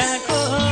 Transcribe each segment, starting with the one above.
देखो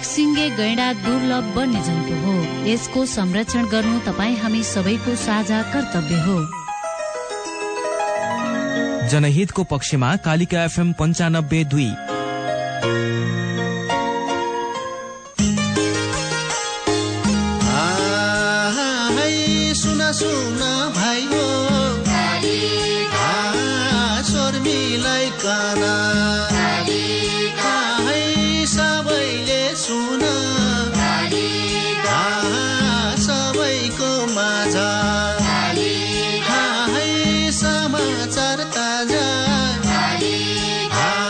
एक सिङ्गे गैडा दुर्लभ वन्य जन्तु हो। यसको संरक्षण गर्नु तपाईँ हामी सबैको साझा कर्तव्य हो। जनहितको पक्षमा कालिका एफएम पञ्चानब्बे दुई।